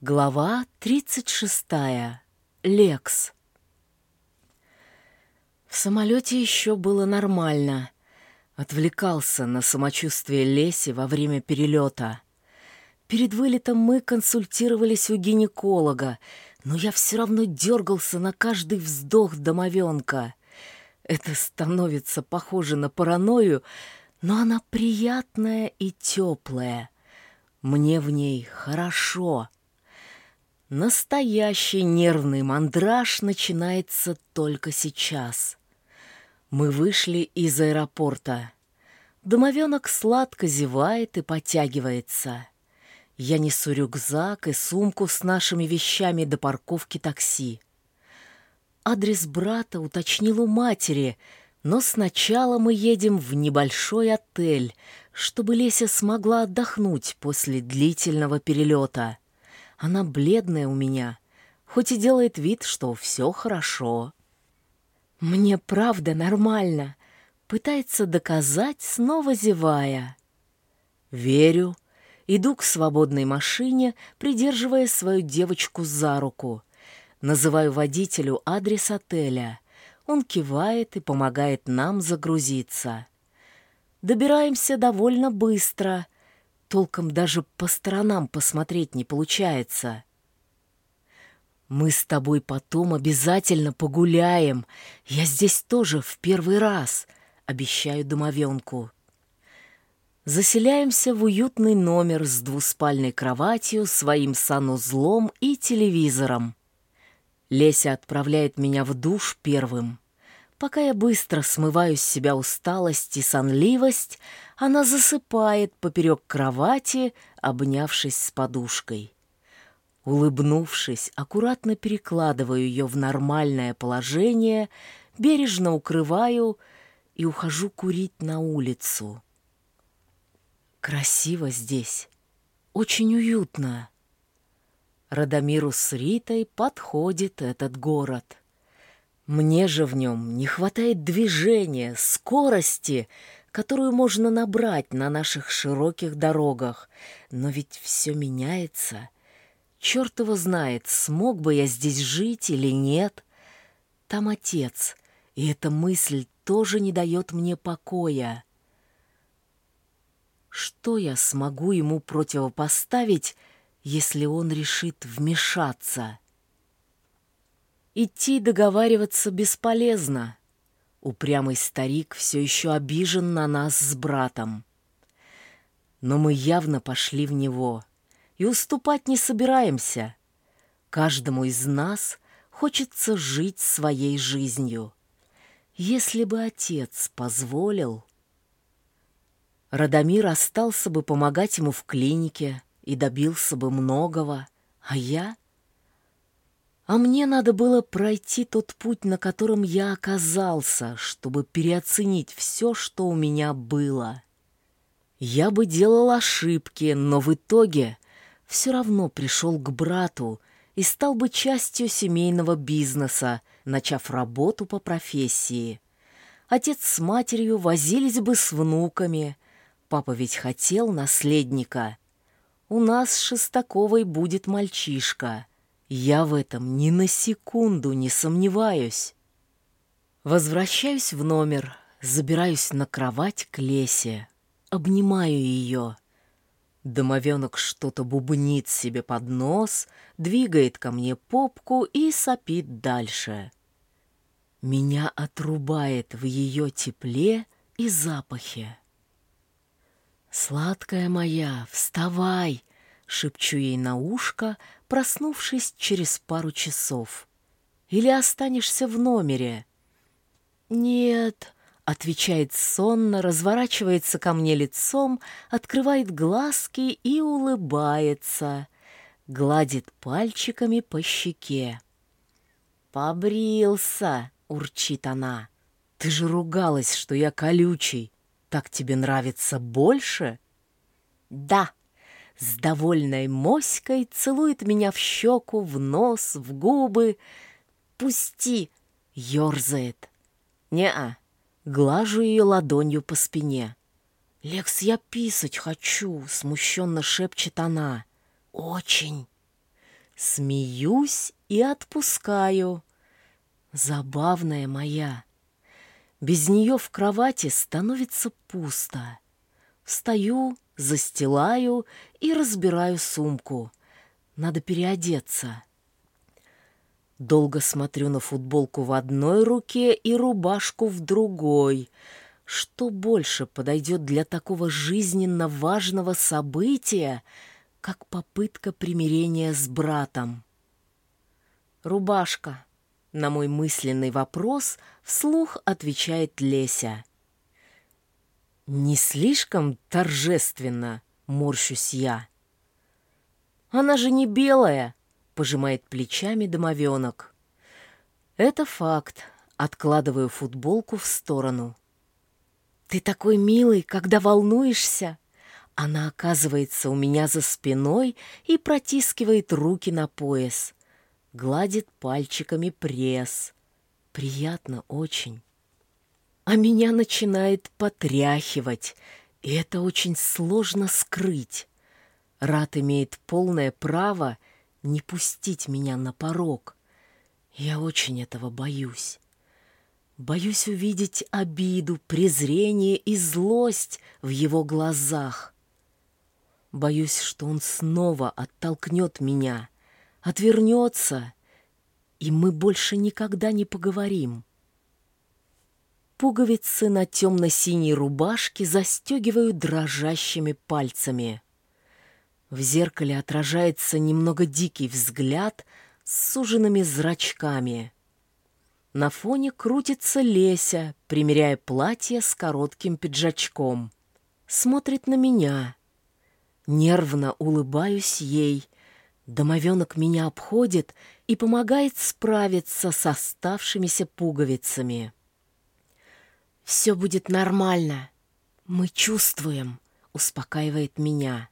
Глава 36. Лекс. В самолете еще было нормально. Отвлекался на самочувствие Леси во время перелета. Перед вылетом мы консультировались у гинеколога, но я все равно дергался на каждый вздох домовенка. Это становится похоже на паранойю, но она приятная и теплая. Мне в ней хорошо. Настоящий нервный мандраж начинается только сейчас. Мы вышли из аэропорта. Домовенок сладко зевает и потягивается. Я несу рюкзак и сумку с нашими вещами до парковки такси. Адрес брата уточнил у матери, но сначала мы едем в небольшой отель, чтобы Леся смогла отдохнуть после длительного перелета. Она бледная у меня, хоть и делает вид, что все хорошо. Мне правда нормально, пытается доказать, снова зевая. Верю. Иду к свободной машине, придерживая свою девочку за руку. Называю водителю адрес отеля. Он кивает и помогает нам загрузиться. Добираемся довольно быстро — Толком даже по сторонам посмотреть не получается. Мы с тобой потом обязательно погуляем. Я здесь тоже в первый раз, обещаю домовенку. Заселяемся в уютный номер с двуспальной кроватью, своим санузлом и телевизором. Леся отправляет меня в душ первым. Пока я быстро смываю с себя усталость и сонливость, она засыпает поперек кровати, обнявшись с подушкой. Улыбнувшись, аккуратно перекладываю ее в нормальное положение, бережно укрываю и ухожу курить на улицу. Красиво здесь, очень уютно. Радомиру с Ритой подходит этот город. Мне же в нем не хватает движения, скорости, которую можно набрать на наших широких дорогах. Но ведь все меняется. Черт его знает, смог бы я здесь жить или нет. Там отец, и эта мысль тоже не дает мне покоя. Что я смогу ему противопоставить, если он решит вмешаться?» Идти договариваться бесполезно. Упрямый старик все еще обижен на нас с братом. Но мы явно пошли в него и уступать не собираемся. Каждому из нас хочется жить своей жизнью. Если бы отец позволил... Радомир остался бы помогать ему в клинике и добился бы многого, а я — а мне надо было пройти тот путь, на котором я оказался, чтобы переоценить все, что у меня было. Я бы делал ошибки, но в итоге все равно пришел к брату и стал бы частью семейного бизнеса, начав работу по профессии. Отец с матерью возились бы с внуками. Папа ведь хотел наследника. У нас с Шестаковой будет мальчишка — я в этом ни на секунду не сомневаюсь. Возвращаюсь в номер, забираюсь на кровать к Лесе, обнимаю ее. Домовенок что-то бубнит себе под нос, двигает ко мне попку и сопит дальше. Меня отрубает в ее тепле и запахе. «Сладкая моя, вставай!» — шепчу ей на ушко, проснувшись через пару часов. Или останешься в номере?» «Нет», — отвечает сонно, разворачивается ко мне лицом, открывает глазки и улыбается, гладит пальчиками по щеке. «Побрился», — урчит она. «Ты же ругалась, что я колючий. Так тебе нравится больше?» «Да», с довольной моськой целует меня в щеку, в нос, в губы. «Пусти!» — ерзает. «Не-а!» — глажу ее ладонью по спине. «Лекс, я писать хочу!» — смущенно шепчет она. «Очень!» Смеюсь и отпускаю. Забавная моя. Без нее в кровати становится пусто. Встаю, застилаю и разбираю сумку. Надо переодеться. Долго смотрю на футболку в одной руке и рубашку в другой. Что больше подойдет для такого жизненно важного события, как попытка примирения с братом? Рубашка. На мой мысленный вопрос вслух отвечает Леся. Не слишком торжественно, морщусь я. Она же не белая, пожимает плечами домовенок. Это факт. Откладываю футболку в сторону. Ты такой милый, когда волнуешься. Она оказывается у меня за спиной и протискивает руки на пояс. Гладит пальчиками пресс. Приятно очень. А меня начинает потряхивать, и это очень сложно скрыть. Рад имеет полное право не пустить меня на порог. Я очень этого боюсь. Боюсь увидеть обиду, презрение и злость в его глазах. Боюсь, что он снова оттолкнет меня, отвернется, и мы больше никогда не поговорим. Пуговицы на темно-синей рубашке застегиваю дрожащими пальцами. В зеркале отражается немного дикий взгляд с суженными зрачками. На фоне крутится Леся, примеряя платье с коротким пиджачком. Смотрит на меня. Нервно улыбаюсь ей. Домовенок меня обходит и помогает справиться с оставшимися пуговицами. «Все будет нормально. Мы чувствуем», — успокаивает меня.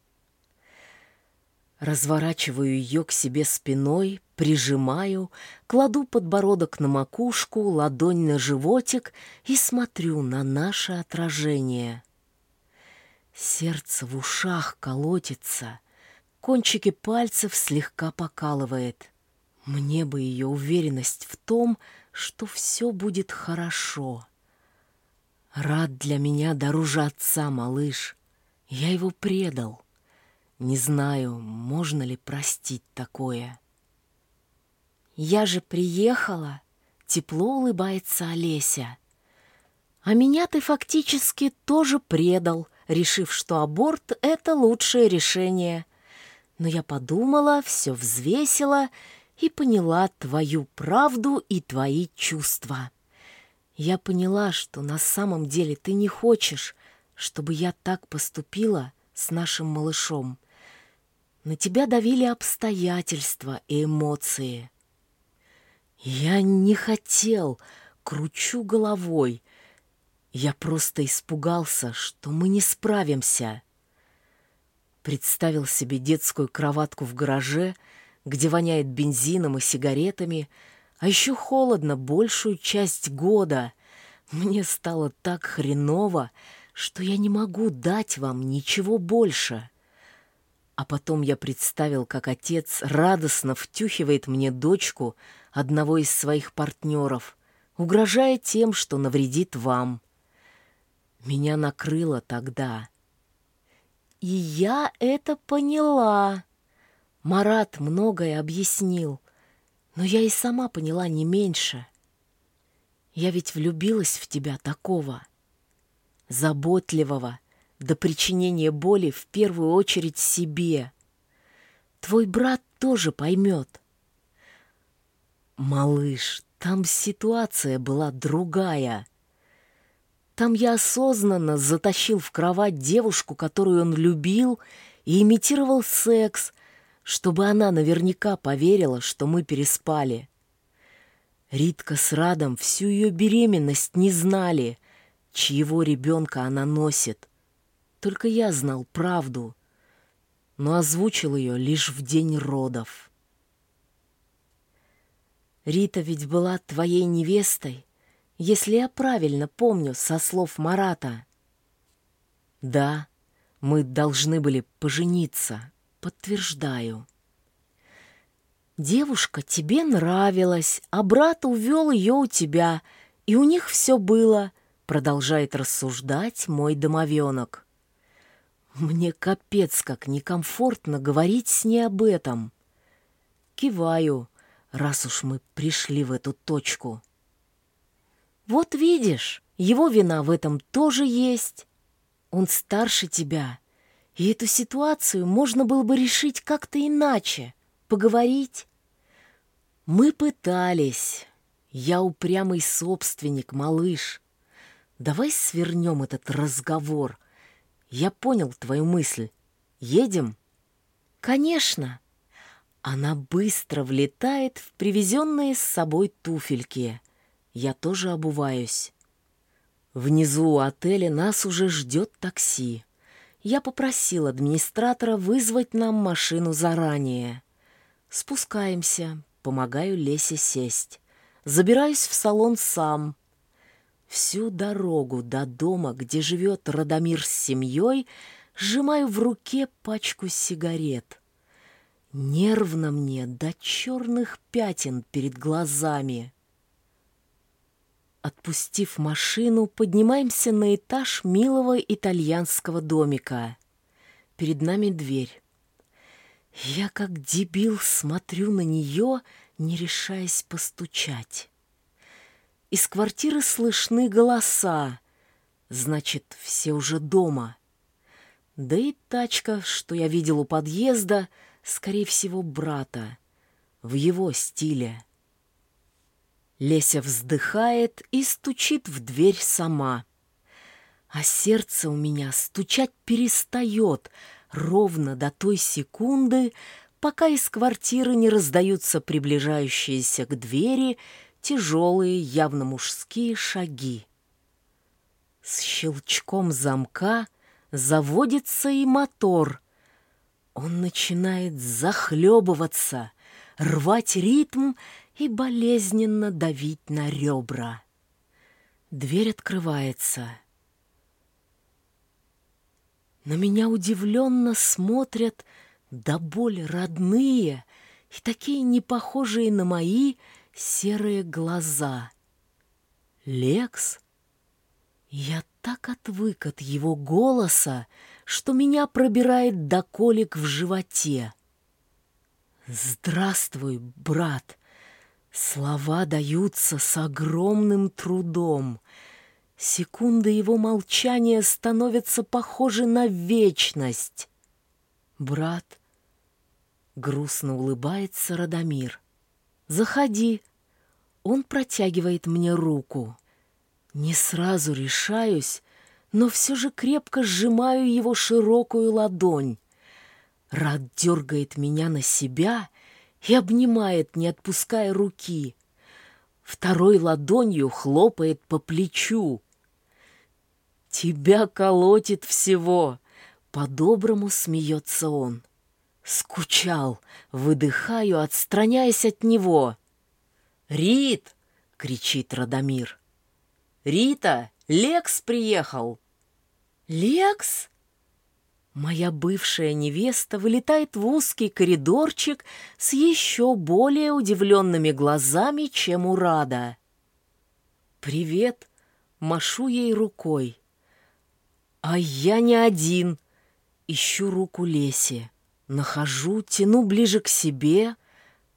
Разворачиваю ее к себе спиной, прижимаю, кладу подбородок на макушку, ладонь на животик и смотрю на наше отражение. Сердце в ушах колотится, кончики пальцев слегка покалывает. Мне бы ее уверенность в том, что все будет хорошо. Рад для меня дороже отца, малыш. Я его предал. Не знаю, можно ли простить такое. «Я же приехала!» — тепло улыбается Олеся. «А меня ты фактически тоже предал, решив, что аборт — это лучшее решение. Но я подумала, все взвесила и поняла твою правду и твои чувства. Я поняла, что на самом деле ты не хочешь, чтобы я так поступила с нашим малышом. На тебя давили обстоятельства и эмоции. Я не хотел, кручу головой. Я просто испугался, что мы не справимся. Представил себе детскую кроватку в гараже, где воняет бензином и сигаретами, а еще холодно большую часть года. Мне стало так хреново, что я не могу дать вам ничего больше. А потом я представил, как отец радостно втюхивает мне дочку одного из своих партнеров, угрожая тем, что навредит вам. Меня накрыло тогда. И я это поняла. Марат многое объяснил, но я и сама поняла не меньше. Я ведь влюбилась в тебя такого, заботливого, до причинения боли в первую очередь себе. Твой брат тоже поймет. Малыш, там ситуация была другая. Там я осознанно затащил в кровать девушку, которую он любил, и имитировал секс, чтобы она наверняка поверила, что мы переспали. Ритка с Радом всю ее беременность не знали, чьего ребенка она носит. Только я знал правду, но озвучил ее лишь в день родов. Рита ведь была твоей невестой, если я правильно помню со слов Марата. Да, мы должны были пожениться, подтверждаю. Девушка тебе нравилась, а брат увел ее у тебя, и у них все было, продолжает рассуждать мой домовенок. Мне капец как некомфортно говорить с ней об этом. Киваю, раз уж мы пришли в эту точку. Вот видишь, его вина в этом тоже есть. Он старше тебя, и эту ситуацию можно было бы решить как-то иначе, поговорить. Мы пытались. Я упрямый собственник, малыш. Давай свернем этот разговор. Я понял твою мысль. Едем? Конечно. Она быстро влетает в привезенные с собой туфельки. Я тоже обуваюсь. Внизу у отеля нас уже ждет такси. Я попросил администратора вызвать нам машину заранее. Спускаемся, помогаю Лесе сесть. Забираюсь в салон сам. Всю дорогу до дома, где живет Радомир с семьей, сжимаю в руке пачку сигарет — Нервно мне до черных пятен перед глазами. Отпустив машину, поднимаемся на этаж милого итальянского домика. Перед нами дверь. Я как дебил смотрю на нее, не решаясь постучать. Из квартиры слышны голоса. Значит, все уже дома. Да и тачка, что я видел у подъезда — скорее всего, брата, в его стиле. Леся вздыхает и стучит в дверь сама. А сердце у меня стучать перестает ровно до той секунды, пока из квартиры не раздаются приближающиеся к двери тяжелые, явно мужские шаги. С щелчком замка заводится и мотор — он начинает захлебываться, рвать ритм и болезненно давить на ребра. Дверь открывается. На меня удивленно смотрят до боли родные и такие непохожие на мои серые глаза. Лекс? Я так отвык от его голоса, что меня пробирает до колик в животе. «Здравствуй, брат!» Слова даются с огромным трудом. Секунды его молчания становятся похожи на вечность. «Брат!» Грустно улыбается Радомир. «Заходи!» Он протягивает мне руку. Не сразу решаюсь, но все же крепко сжимаю его широкую ладонь. Рад дергает меня на себя и обнимает, не отпуская руки. Второй ладонью хлопает по плечу. «Тебя колотит всего!» — по-доброму смеется он. Скучал, выдыхаю, отстраняясь от него. «Рит!» — кричит Радомир. «Рита, Лекс приехал!» «Лекс?» Моя бывшая невеста вылетает в узкий коридорчик с еще более удивленными глазами, чем у Рада. «Привет!» — машу ей рукой. «А я не один!» Ищу руку Леси. Нахожу, тяну ближе к себе.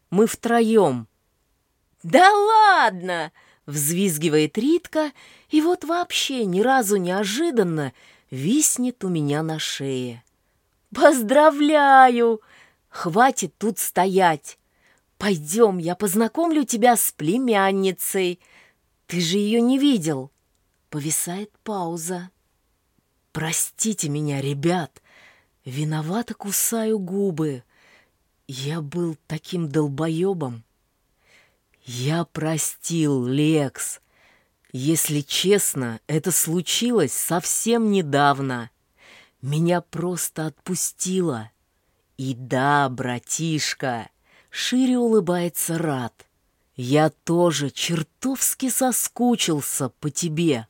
Мы втроем. «Да ладно!» — взвизгивает Ритка, и вот вообще ни разу неожиданно виснет у меня на шее. «Поздравляю! Хватит тут стоять! Пойдем, я познакомлю тебя с племянницей. Ты же ее не видел!» Повисает пауза. «Простите меня, ребят!» Виновато кусаю губы. Я был таким долбоебом. Я простил, Лекс. Если честно, это случилось совсем недавно. Меня просто отпустило. И да, братишка, шире улыбается Рад. Я тоже чертовски соскучился по тебе.